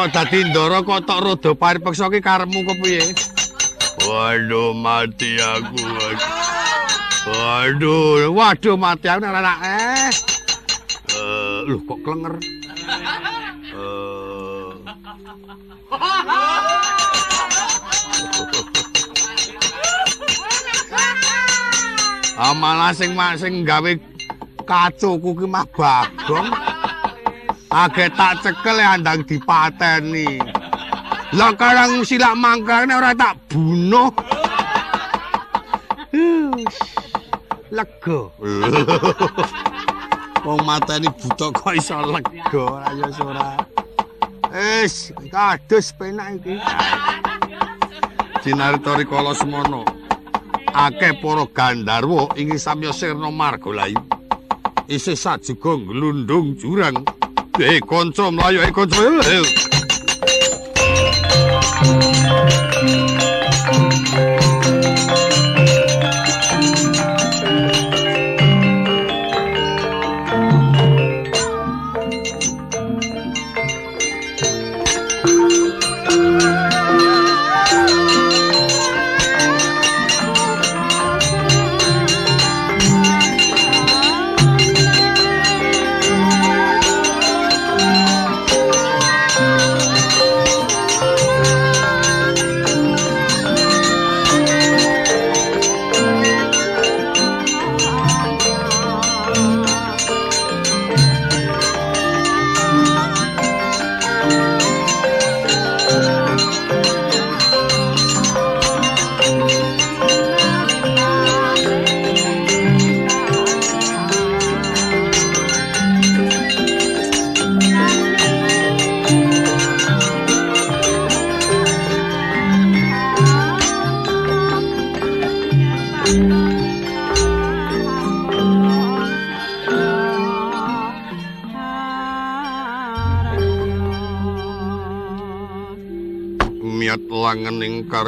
Aku dadi ndara kok tok rada paripeksa ki karepmu kepiye? Waduh mati aku. Waduh, waduh mati aku nek anak eh. Eh, lho kok klenger. Eh. Amalah sing sing gawe kacuku ki mah bagong. Age tak cekel andang dipateni. Lah karang silak mangkane ora tak bunuh. Lega. Wong mateni buta kok iso lega ya ora. Wis, kados penak iki. Cinarita rikala semono. Akeh para gandarwa ing samya sirna margalayu. Isih sajuga glundung jurang. Eh kanca mlayu eh kanca. langening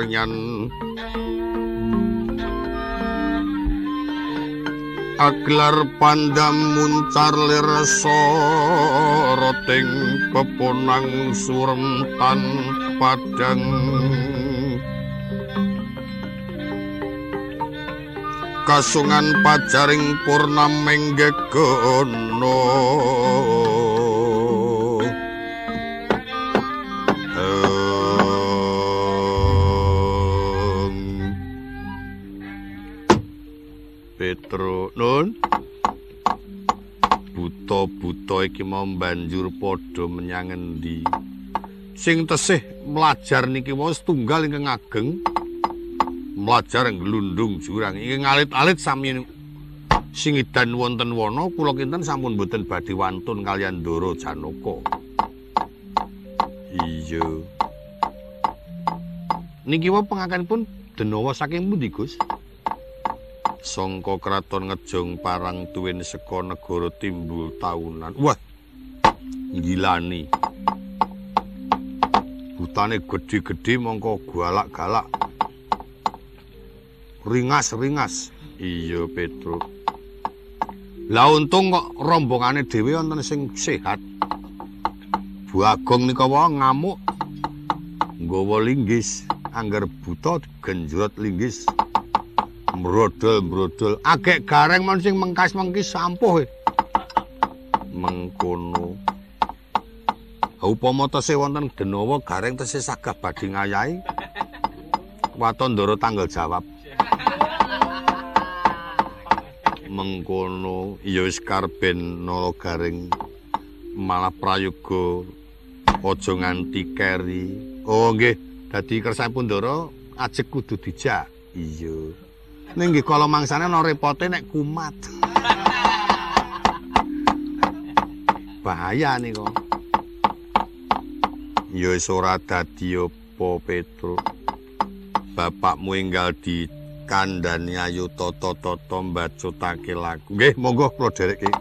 karyan aglar pandam muncar lir soroting peponang suremtan padang kasungan pajaring purnameng gegono Nun. Buta-buta iki mau banjur padha menyang endi Sing tesih melajar niki mau setunggal ingkang ageng. Melajar nglundung jurang. Iki ngalit-alit sami sing edan wonten wana kula kinten sampun boten badhe wantun kalian Ndara Janaka. Iya. Niki wae pengakanipun denawa saking pundi Gus sangka kraton ngejong parang tuwin saka negara timbul taunan. Wah. Gilani. Hutane gedhe-gedhe mongko galak-galak. Ringas-ringas. Iya, Petro. Lah untung kok rombongane dhewe wonten sing sehat. Bu Agong nika wae ngamuk. Nggawa linggis, angger buta genjrot linggis. Brodol-brodol agek gareng mon sing mengkas-mengkis sampuh e. mengkono. Upama tese wonten denawa gareng tese sagah badhe ngayahi. Waton ndara tanggal jawab. Mengkono. Ya wis karben nala garing malah prayoga aja nganti keri. Oh nggih. Dadi kersanipun ndara ajek kudu dijak. Iya Ning nggih kala mangsane ana repote nek kumat. Bahaya nika. Ya wis ora dadi apa Petro. Bapakmu enggal di kandhani ayu tata-tata mbacutake lagu. Nggih, monggo kula dherekke.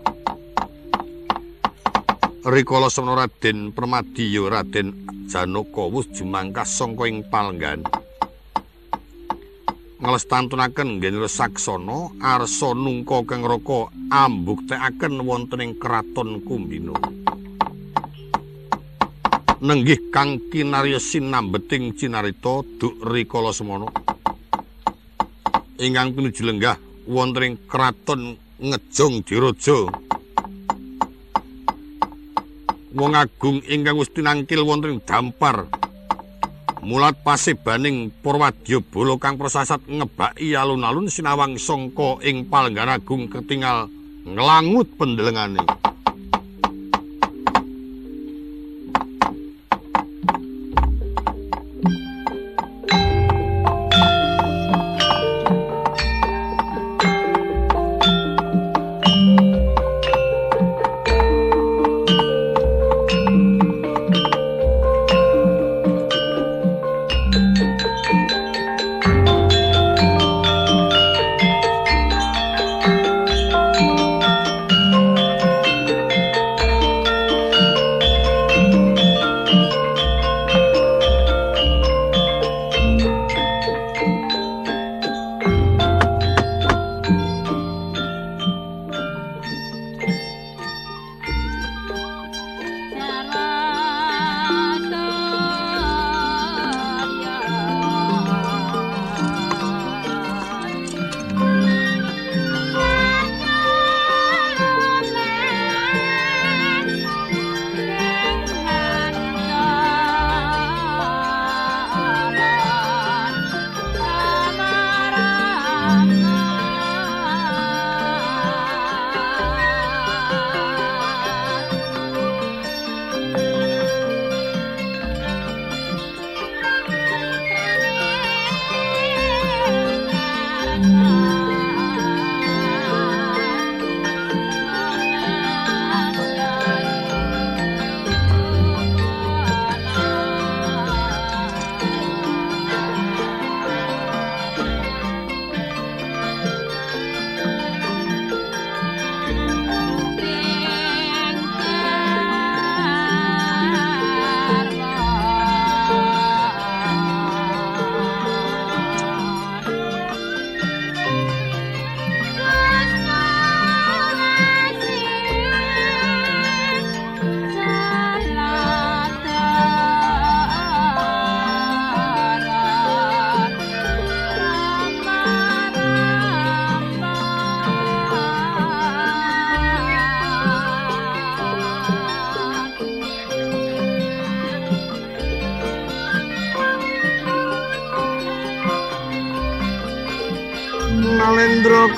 Rikala semana Raden Permadiya Raden Janaka wis jumangkas sangka ing palenggan. Nglestantunaken nggene saksana arsa nungka kang raka ambuktekaken wonten ing kraton Kumbina. nenggih kang kinarya sinambeting cinarita duk rikala semana ingkang pinuju lenggah wonten ing kraton ngejong diraja wong agung ingkang wis tinangkil wonten dampar mulat pasibaning Purwadya Bala kang prasasat ngebaki alun-alun sinawang sangka ing palenggan agung ketingal nglangut pendelengane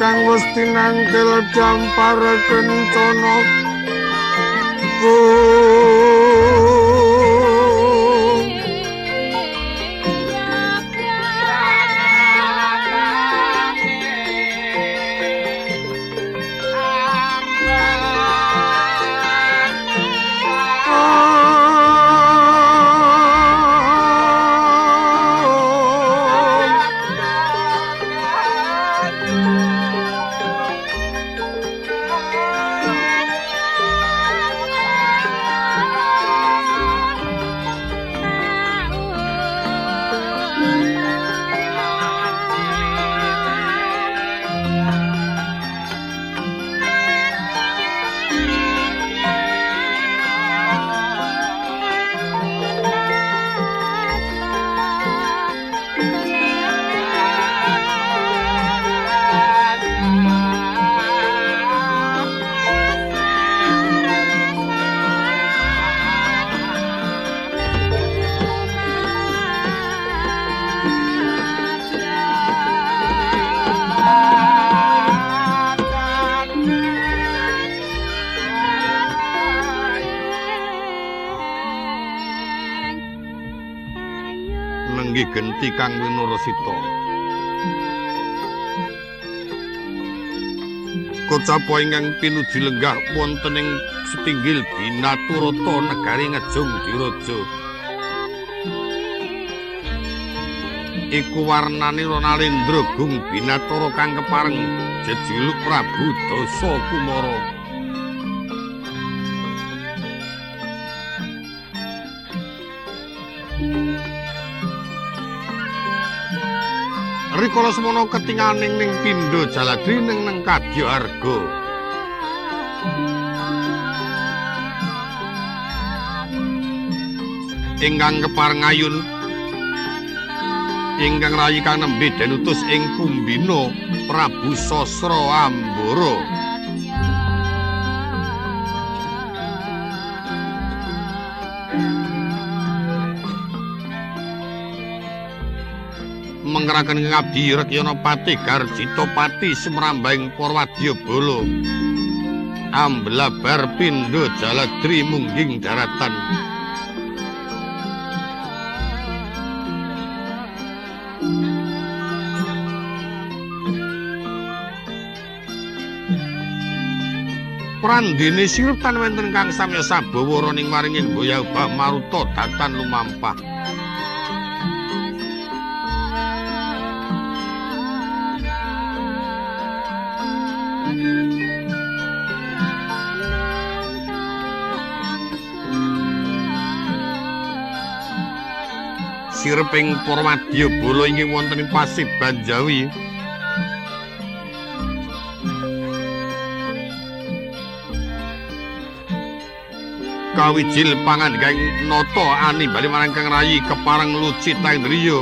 kang wis tinangkil jampar kencana Kang Winursita. Kocapa ingkang pinuju lenggah wonten ing setinggil Binaturata negari Ngejong Diraja. Iku warnane Ronalendra Gung Binatara kang kepareng jejuluk Prabu Dasa Rikala semono ketinganing ning pindha jaladri ning neng kadya arga ingkang kepareng ayun ingkang rayi kang nembe den utus ing Kumbina Prabu Sasra Ambara mengraken ngabdi Rekyana Pati Garjita Pati Sumrambing Purwadya Bala amblabar pindha jaladri mungging daratan Prandene sirtan wonten kang samya sabawara ning maringin boya ubah maruta datan lumampah. Sirping Purwadya Bala inggih wonten ing Pasiban Jawi. kawijil pangandhang nata ani bali marang Kang Rayi kepareng lucit Tandriya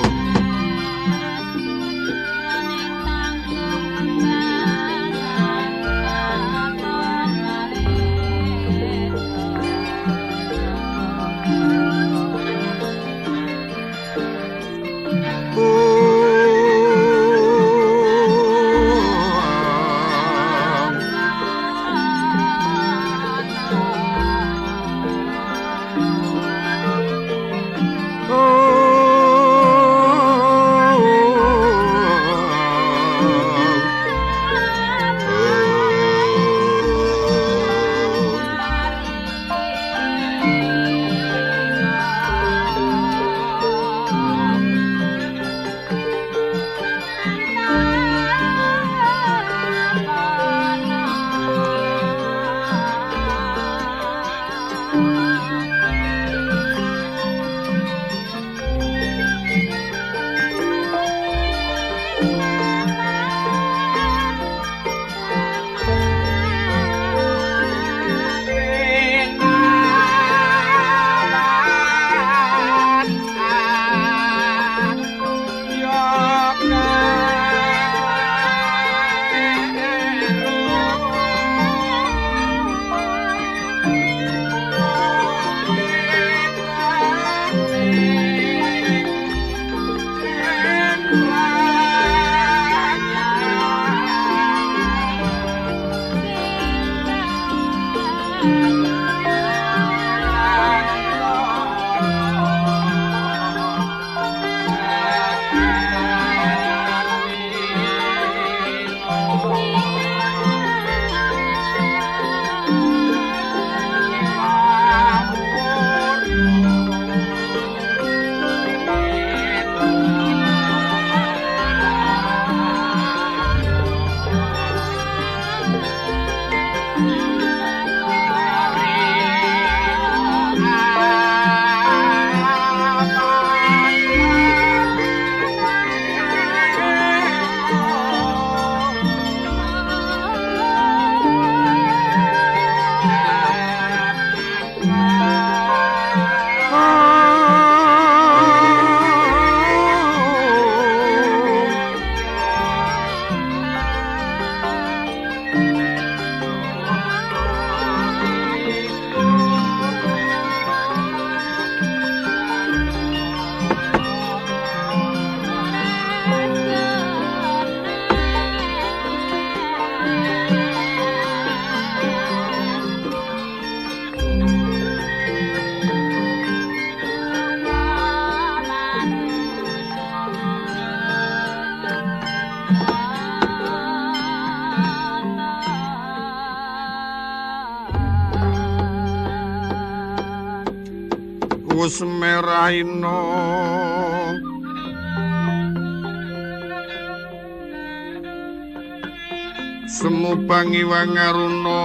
semu pangiwangaruna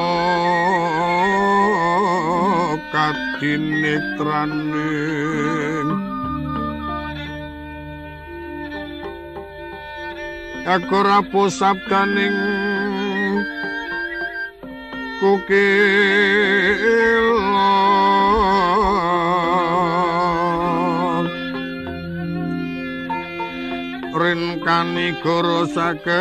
kadinetrane aku rapo sabdaning kukil kanigoro saketer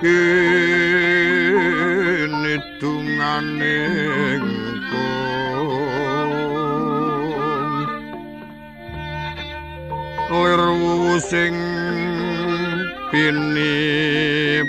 kene dunganing lir sing pini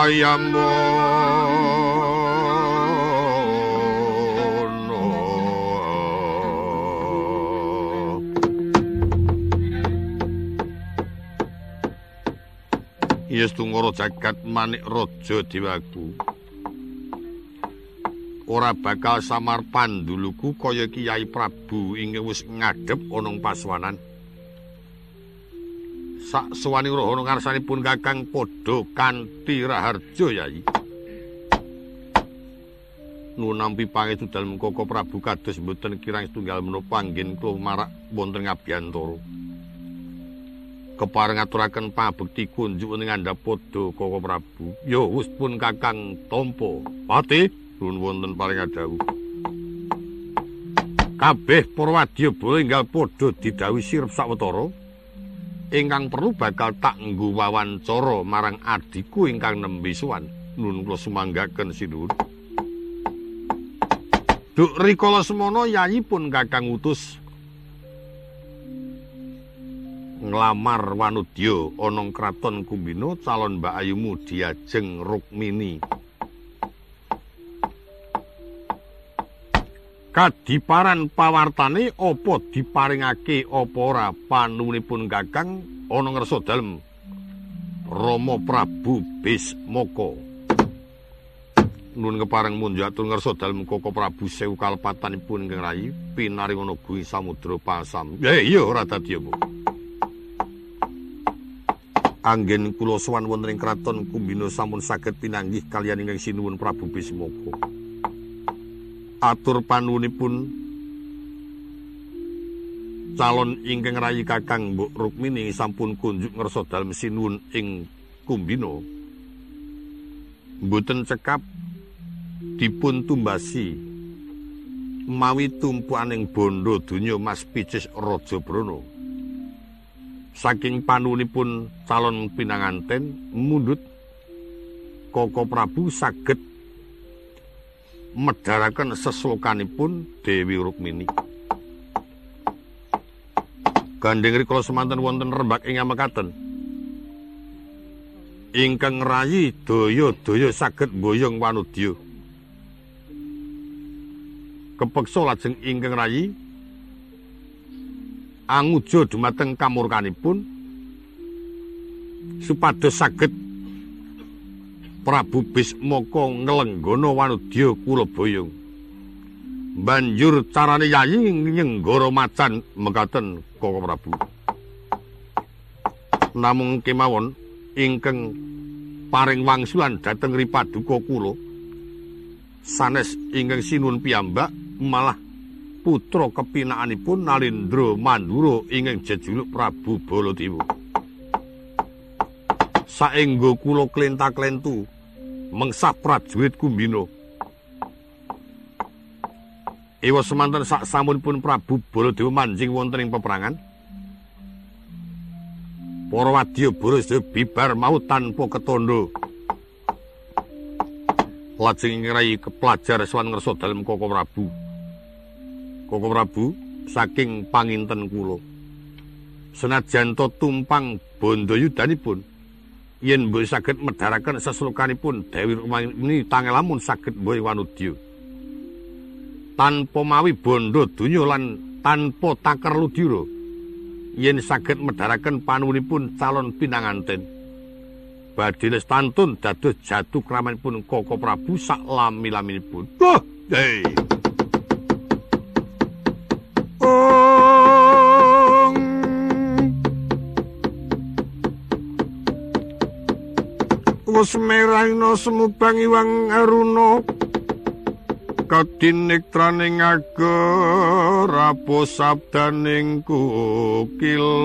ayam wono Yes tungoro jagat manik raja dewaku. Ora bakal samar panduluku kaya Kiai Prabu ingkang wis ngadhep ana paswanan sak suwani rohono ngarsanipun Kakang padha kanthi raharja yai nunampi pangestu dalem Koko Prabu kados mboten kirang setunggal menapa anggen kula marak wonten ngabiyantara kepareng aturaken pabekti kunjuk ning andhap padha Koko Prabu. Ya wis pun Kakang tampa pati nuwun wonten paring adawuh kabeh para wadya bola enggal padha didhawuhi sirep sawetara ingkang perlu bakal tak nggo wawancara marang adiku ingkang nembe sowan. Nuwun kula sumanggaken sinuwun Duk rikala semono yayi pun kakang utus nglamar Wanudya ana kraton Kumbina calon Mbak Ayumu diajeng Rukmini Kadiparan pawartane apa diparingake apa ora panuwunipun Kakang ana ngersa dalem Rama Prabu Bismaka. Nun kepareng munjuk atur ngersa dalem Koko Prabu sewu kalepatanipun ingkang rayi pinaring ana guing samudra pasam. Ya iya ora dadi apa. Anggen kula sowan wonten ing kraton Kumbina sampun saged pinanggih kaliyan ingkang sinuwun Prabu Bismaka. Atur panuwunipun calon ingkang rayi Kakang Mbok Rukmini sampun kunjuk ngersa dalem sinuwun ing Kumbina. Mboten cekap dipun tumbasi mawi tumpuaning bondo donya Mas Picis Raja Brana saking panuwunipun calon pinanganten mundut Koko Prabu saged medharaken seslokanipun Dewi Rukmini. Gandeng rikala semanten wonten rembak ing mekaten. Ingkang rayi daya-daya saged mboyong wanudya. Kepeksa lajeng ingkang rayi anguja dumateng kamurkanipun supados saged Prabu Bismaka nglenggono wanudya kula boyong. Banjur carane yayi nyenggara macan mekaten Koko Prabu. Namung kemawon ingkang paring wangsulan dhateng ripaduka kula sanes ingkang sinuwun piyambak malah putra kepinakanipun Nalindra Mandura ingkang jejuluk Prabu Baladewa. Saenggo kula klentak-klentu mengsah prajurit Kumbina. Ewa semanten sak samunipun Prabu Baladewa manjing wonten ing peperangan. Para wadya boros bibar mau tanpa ketondo. Lajeng ngrai kepelajar sawan ngersa dalem Koko Prabu. Koko Prabu saking panginten kula. Senajan to tumpang bondo yudanipun yen mbok saged medharaken seslukanipun Dewi Rukmini tangelamun saged mboy wanudya. Tanpa mawi bondo donya lan tanpa taker ludira yen saged medharaken panuwunipun calon pinanganten. badhe stantun dados jatuh kramanipun Koko Prabu sak lami-laminipun. Wah, hey. Wes merahno semubang iwang aruna. kadiniktraning ager rapo sabdaning kukila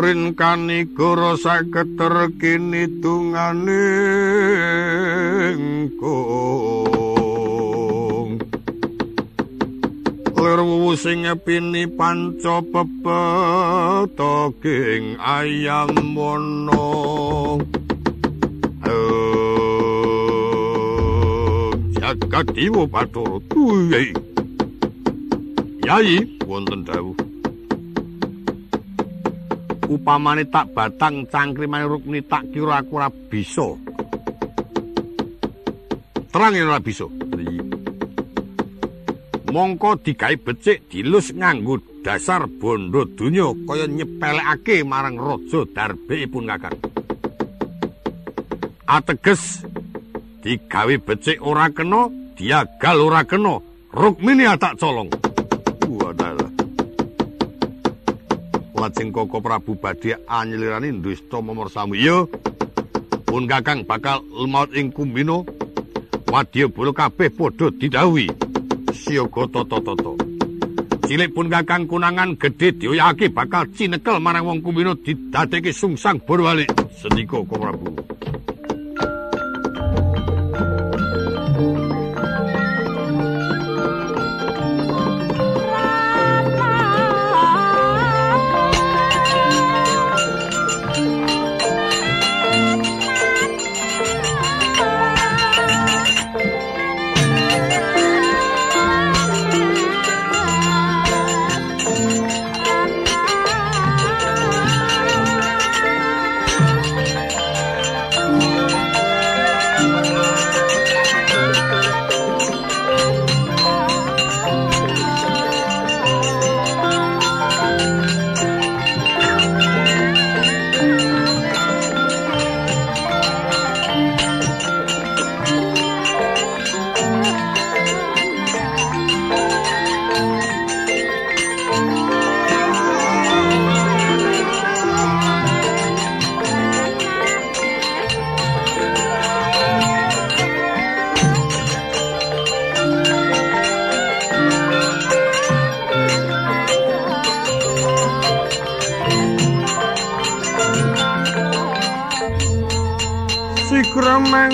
Rin kani goro saketer kini lir sing ngepini panca pepetoging ayam mono jagat dewa bathara. Tuyai yai wonten dawuh. Upamane tak batang cangkrimane rukni tak kira aku ora bisa. Terang ora bisa mongko digawe becik dilus nganggo dasar bondo donya kaya nyepelekake marang raja darbekipun kakang. Ateges digawe becik ora kena, diagal ora kena, Rukmini tak colong. Wadalah. Lajeng Koko Prabu badhe anyelirani dusta momor samu. Iya. Pun kakang bakal lemot ing kumbino. Wadya bolo kabeh padha didhawuhi. Siyaga tata-tata. Cilik pun kakang kunangan gedhe dioyake bakal cinekel marang wong kumino didadekake sungsang borwalik. Sendika Prabu.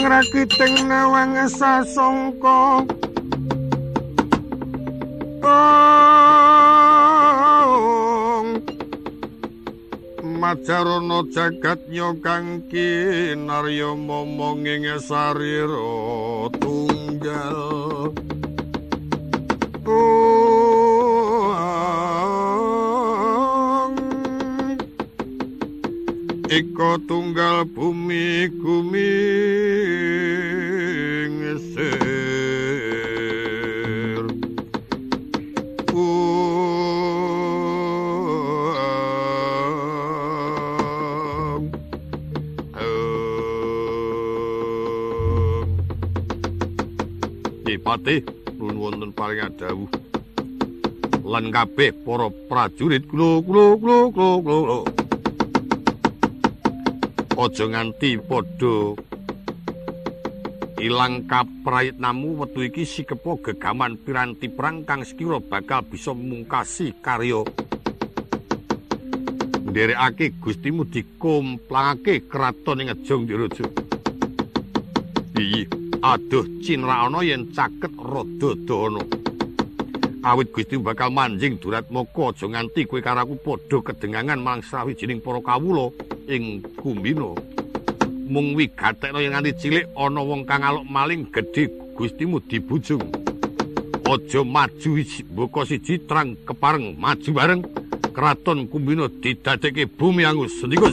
Rakiting nawang sasongko. Majarana jagat nyokang kinarya momong ing sarira tunggal Iko tunggal bumi Dipati nun wonten paling adawuh lan kabeh para prajurit kula kula kula kula kula aja nganti padha ilang kaprayitnamu wektu iki sikepo gegaman piranti perang kang sekira bakal bisa mungkasi karya. Nderekake gustimu dikomplangake kraton ing Ejong Diraja iki aduh cinra ana yen caket rada dana awit gusti bakal manjing durat moko aja nganti kowe karaku padha kedengangan marang sawijining para kawula ing kumbina mung wigatekno yen nganti cilik ana wong kang alok maling gedhe gustimu dibujung. Aja maju mboko siji terang kepareng maju bareng kraton kumbina didadekke bumi angus. Sendika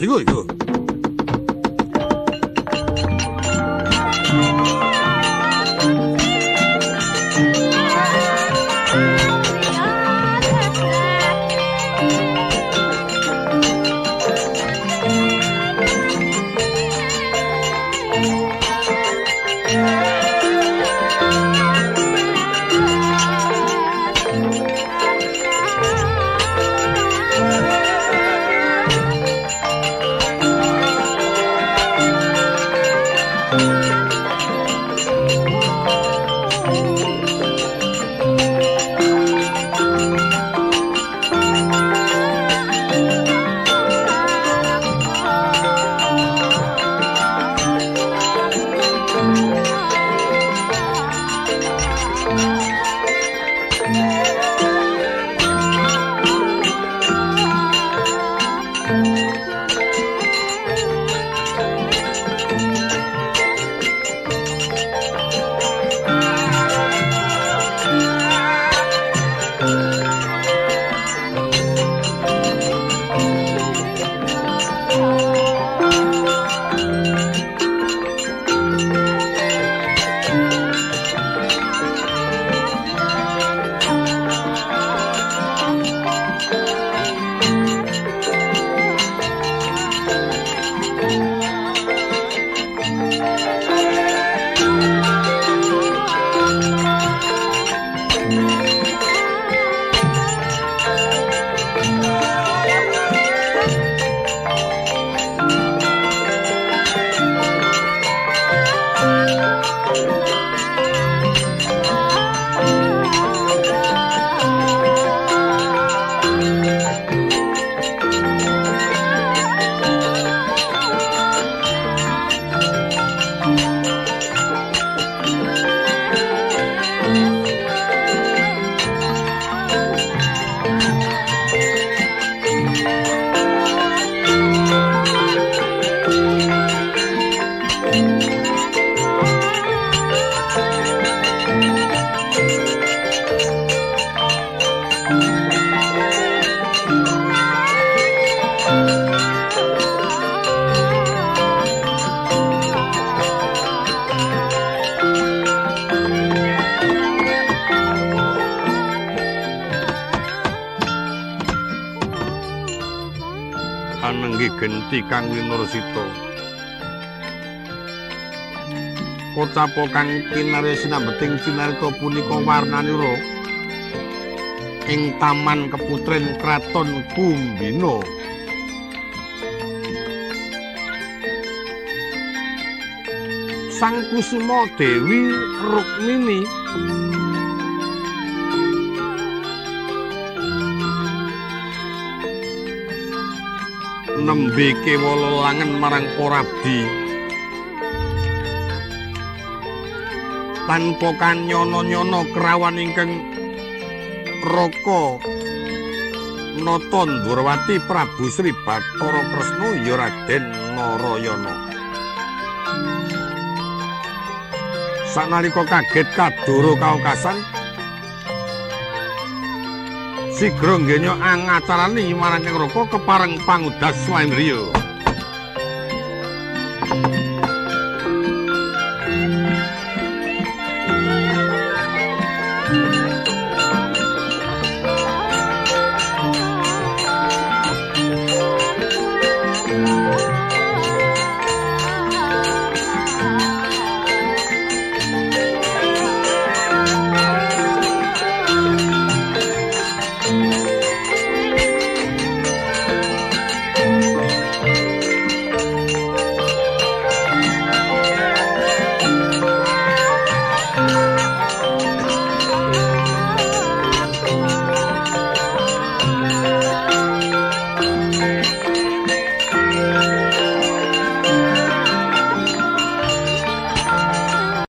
nenggi genti kang winursita kocapo kang kinarya sinambeting cinarita punika warnani ro ing taman keputren kraton Kumbina Sang Kusuma Dewi Rukmini nembe kewala langen marang Porabdi tanpa kanyono-nyono kerawan ingkang Raka Nata Ndrawati Prabu Sri Bathara Kresna ya Raden Narayana. Sanalika kaget kadoro kaokasan sigra ngenya angacarani marang Kang Raka kepareng pangudas Swendriya.